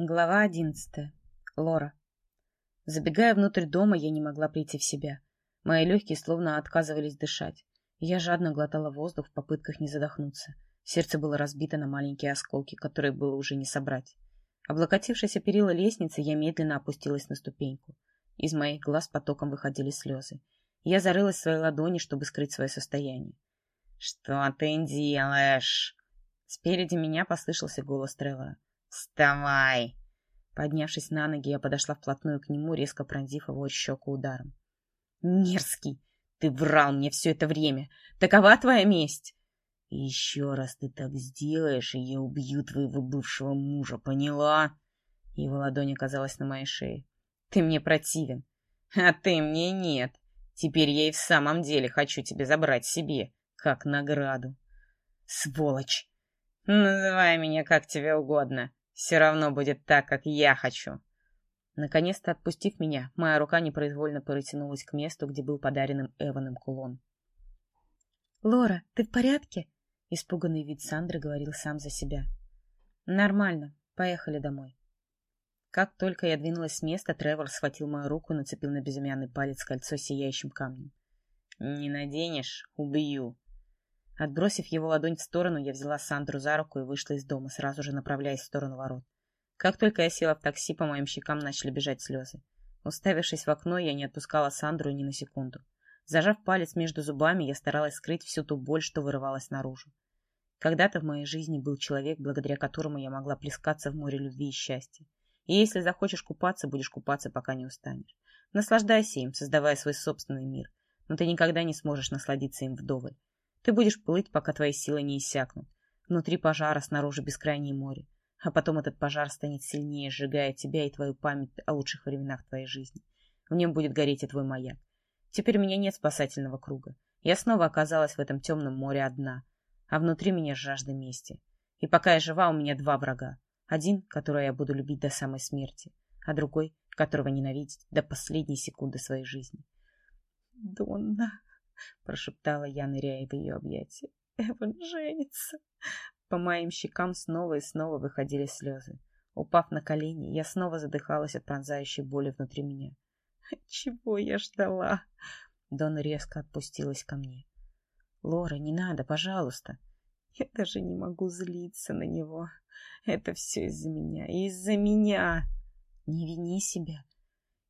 Глава одиннадцатая. Лора. Забегая внутрь дома, я не могла прийти в себя. Мои легкие словно отказывались дышать. Я жадно глотала воздух в попытках не задохнуться. Сердце было разбито на маленькие осколки, которые было уже не собрать. Облокотившись о перила лестницы, я медленно опустилась на ступеньку. Из моих глаз потоком выходили слезы. Я зарылась в свои ладони, чтобы скрыть свое состояние. «Что ты делаешь?» Спереди меня послышался голос Тревора. «Вставай!» Поднявшись на ноги, я подошла вплотную к нему, резко пронзив его щеку ударом. «Мерзкий! Ты врал мне все это время! Такова твоя месть!» «Еще раз ты так сделаешь, и я убью твоего бывшего мужа, поняла?» Его ладонь оказалась на моей шее. «Ты мне противен, а ты мне нет. Теперь я и в самом деле хочу тебя забрать себе, как награду». «Сволочь!» «Называй меня как тебе угодно. Все равно будет так, как я хочу. Наконец-то отпустив меня, моя рука непроизвольно протянулась к месту, где был подарен им Эваном кулон. «Лора, ты в порядке?» Испуганный вид Сандры говорил сам за себя. «Нормально. Поехали домой». Как только я двинулась с места, Тревор схватил мою руку и нацепил на безымянный палец кольцо с сияющим камнем. «Не наденешь — убью», Отбросив его ладонь в сторону, я взяла Сандру за руку и вышла из дома, сразу же направляясь в сторону ворот. Как только я села в такси, по моим щекам начали бежать слезы. Уставившись в окно, я не отпускала Сандру ни на секунду. Зажав палец между зубами, я старалась скрыть всю ту боль, что вырывалась наружу. Когда-то в моей жизни был человек, благодаря которому я могла плескаться в море любви и счастья. И если захочешь купаться, будешь купаться, пока не устанешь. Наслаждайся им, создавая свой собственный мир. Но ты никогда не сможешь насладиться им вдоволь. Ты будешь плыть, пока твои силы не иссякнут. Внутри пожара, снаружи бескрайнее море. А потом этот пожар станет сильнее, сжигая тебя и твою память о лучших временах твоей жизни. В нем будет гореть и твой маяк. Теперь у меня нет спасательного круга. Я снова оказалась в этом темном море одна. А внутри меня жажда мести. И пока я жива, у меня два врага. Один, которого я буду любить до самой смерти, а другой, которого ненавидеть до последней секунды своей жизни. «Донна!» — прошептала я, ныряя в ее объятия. «Эван женится!» По моим щекам снова и снова выходили слезы. Упав на колени, я снова задыхалась от пронзающей боли внутри меня. «Чего я ждала?» Дона резко отпустилась ко мне. «Лора, не надо, пожалуйста!» Я даже не могу злиться на него. Это все из-за меня. Из-за меня. Не вини себя.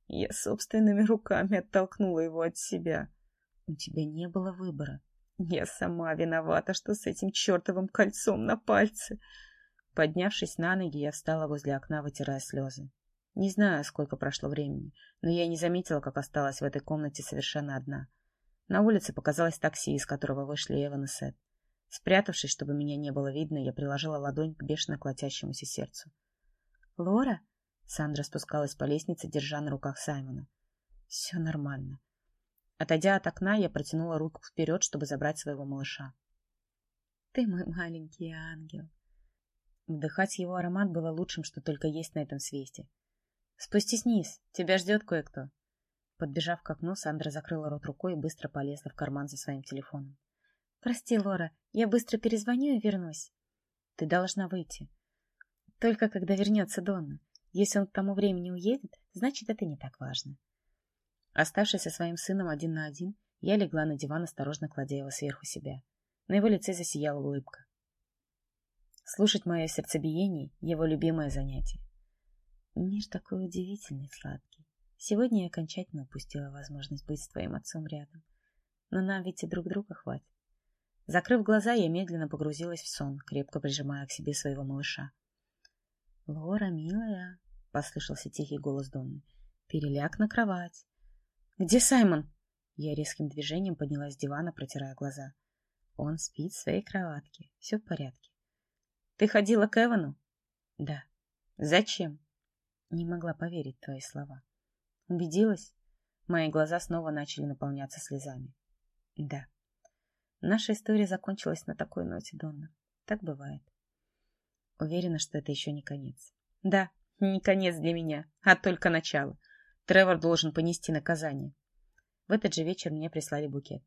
Я собственными руками оттолкнула его от себя. У тебя не было выбора. Я сама виновата, что с этим чертовым кольцом на пальце. Поднявшись на ноги, я встала возле окна, вытирая слезы. Не знаю, сколько прошло времени, но я не заметила, как осталась в этой комнате совершенно одна. На улице показалось такси, из которого вышли Эван и Сет. Спрятавшись, чтобы меня не было видно, я приложила ладонь к бешено колотящемуся сердцу. «Лора?» Сандра спускалась по лестнице, держа на руках Саймона. «Все нормально. Отойдя от окна, я протянула руку вперед, чтобы забрать своего малыша. «Ты мой маленький ангел!» Вдыхать его аромат было лучшим, что только есть на этом свете. «Спустись вниз, тебя ждет кое-кто!» Подбежав к окну, Сандра закрыла рот рукой и быстро полезла в карман за своим телефоном. «Прости, Лора, я быстро перезвоню и вернусь». «Ты должна выйти». «Только когда вернется Донна. Если он к тому времени уедет, значит, это не так важно». Оставшись со своим сыном один на один, я легла на диван, осторожно кладя его сверху себя. На его лице засияла улыбка. Слушать мое сердцебиение — его любимое занятие. Мир такой удивительный, сладкий. Сегодня я окончательно упустила возможность быть с твоим отцом рядом. Но нам ведь и друг друга хватит. Закрыв глаза, я медленно погрузилась в сон, крепко прижимая к себе своего малыша. «Лора, милая!» — послышался тихий голос Донны. «Переляг на кровать. «Где Саймон?» Я резким движением поднялась с дивана, протирая глаза. Он спит в своей кроватке. Все в порядке. «Ты ходила к Эвану?» «Да». «Зачем?» Не могла поверить твои слова. «Убедилась?» Мои глаза снова начали наполняться слезами. «Да». Наша история закончилась на такой ноте, Донна. Так бывает. Уверена, что это еще не конец. Да, не конец для меня, а только начало. Тревор должен понести наказание. В этот же вечер мне прислали букет.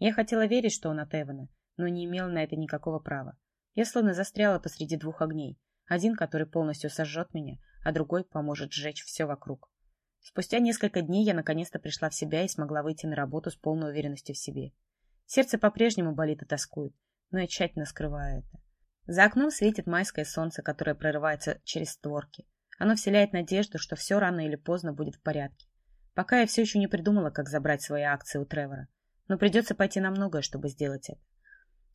Я хотела верить, что он от Эвана, но не имела на это никакого права. Я словно застряла посреди двух огней. Один, который полностью сожжет меня, а другой поможет сжечь все вокруг. Спустя несколько дней я наконец-то пришла в себя и смогла выйти на работу с полной уверенностью в себе. Сердце по-прежнему болит и тоскует, но я тщательно скрываю это. За окном светит майское солнце, которое прорывается через створки. Оно вселяет надежду, что все рано или поздно будет в порядке. Пока я все еще не придумала, как забрать свои акции у Тревора, но придется пойти на многое, чтобы сделать это.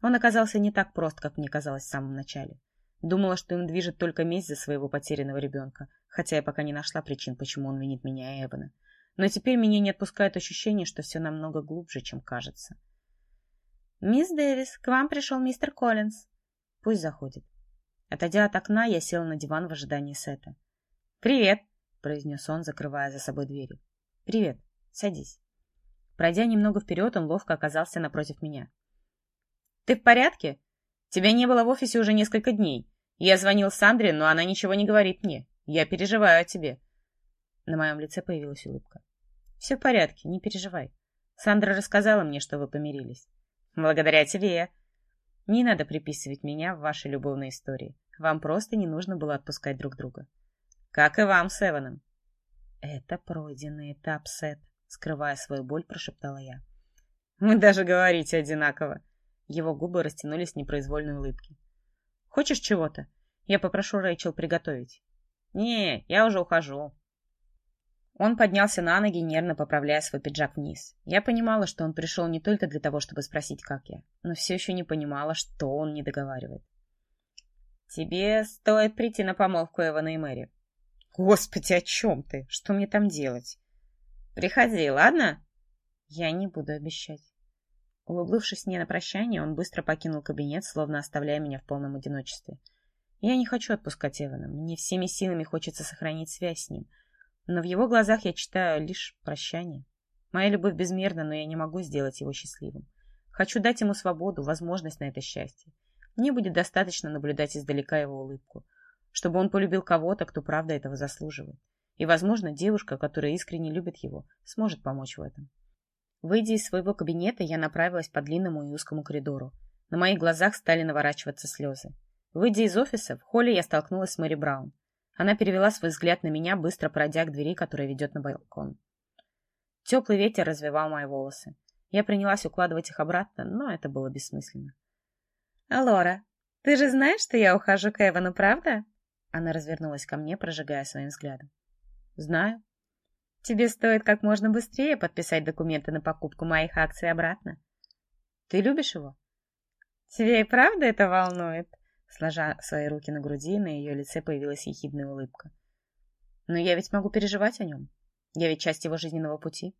Он оказался не так прост, как мне казалось в самом начале. Думала, что им движет только месть за своего потерянного ребенка, хотя я пока не нашла причин, почему он винит меня и Эвана. Но теперь меня не отпускает ощущение, что все намного глубже, чем кажется. «Мисс Дэвис, к вам пришел мистер Коллинз». «Пусть заходит». Отойдя от окна, я села на диван в ожидании Сета. «Привет!» — произнес он, закрывая за собой двери. «Привет. Садись». Пройдя немного вперед, он ловко оказался напротив меня. «Ты в порядке? Тебя не было в офисе уже несколько дней. Я звонил Сандре, но она ничего не говорит мне. Я переживаю о тебе». На моем лице появилась улыбка. «Все в порядке, не переживай. Сандра рассказала мне, что вы помирились. Благодаря тебе. Не надо приписывать меня в ваши любовные истории. Вам просто не нужно было отпускать друг друга. Как и вам с. Это пройденный этап, Сет, скрывая свою боль, прошептала я. Мы даже говорите одинаково. Его губы растянулись в непроизвольной улыбке. Хочешь чего-то? Я попрошу Рэйчел приготовить. Не, я уже ухожу. Он поднялся на ноги, нервно поправляя свой пиджак вниз. Я понимала, что он пришел не только для того, чтобы спросить, как я, но все еще не понимала, что он не договаривает. «Тебе стоит прийти на помолвку Эвана и Мэри». «Господи, о чем ты? Что мне там делать?» «Приходи, ладно?» «Я не буду обещать». Улыбнувшись мне на прощание, он быстро покинул кабинет, словно оставляя меня в полном одиночестве. Я не хочу отпускать Эвана. Мне всеми силами хочется сохранить связь с ним — но в его глазах я читаю лишь прощание. Моя любовь безмерна, но я не могу сделать его счастливым. Хочу дать ему свободу, возможность на это счастье. Мне будет достаточно наблюдать издалека его улыбку, чтобы он полюбил кого-то, кто правда этого заслуживает. И, возможно, девушка, которая искренне любит его, сможет помочь в этом. Выйдя из своего кабинета, я направилась по длинному и узкому коридору. На моих глазах стали наворачиваться слезы. Выйдя из офиса, в холле я столкнулась с Мэри Браун. Она перевела свой взгляд на меня, быстро пройдя к двери, которая ведет на балкон. Теплый ветер развивал мои волосы. Я принялась укладывать их обратно, но это было бессмысленно. «Лора, ты же знаешь, что я ухожу к Эвану, правда?» Она развернулась ко мне, прожигая своим взглядом. «Знаю. Тебе стоит как можно быстрее подписать документы на покупку моих акций обратно. Ты любишь его?» «Тебе и правда это волнует?» Сложа свои руки на груди, на ее лице появилась ехидная улыбка. «Но я ведь могу переживать о нем. Я ведь часть его жизненного пути».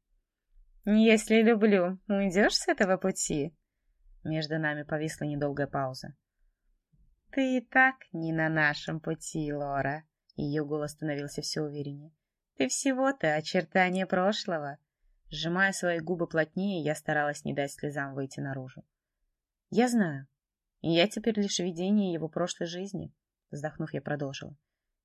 «Если люблю, уйдешь с этого пути?» Между нами повисла недолгая пауза. «Ты и так не на нашем пути, Лора», — ее голос становился все увереннее. «Ты всего-то очертание прошлого». Сжимая свои губы плотнее, я старалась не дать слезам выйти наружу. «Я знаю. Я теперь лишь видение его прошлой жизни. Вздохнув, я продолжила.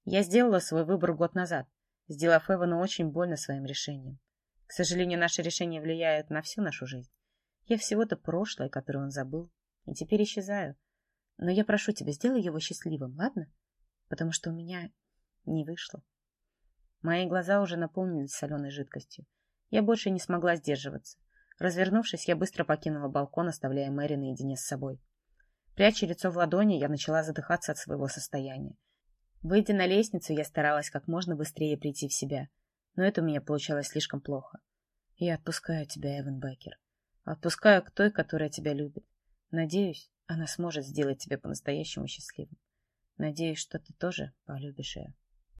Я сделала свой выбор год назад, сделав Эвану очень больно своим решением. К сожалению, наши решения влияют на всю нашу жизнь. Я всего-то прошлое, которое он забыл, и теперь исчезаю. Но я прошу тебя, сделай его счастливым, ладно? Потому что у меня не вышло. Мои глаза уже наполнились соленой жидкостью. Я больше не смогла сдерживаться. Развернувшись, я быстро покинула балкон, оставляя Мэри наедине с собой. Пряча лицо в ладони, я начала задыхаться от своего состояния. Выйдя на лестницу, я старалась как можно быстрее прийти в себя, но это у меня получалось слишком плохо. Я отпускаю тебя, Эван Беккер. Отпускаю к той, которая тебя любит. Надеюсь, она сможет сделать тебя по-настоящему счастливым. Надеюсь, что ты тоже полюбишь ее.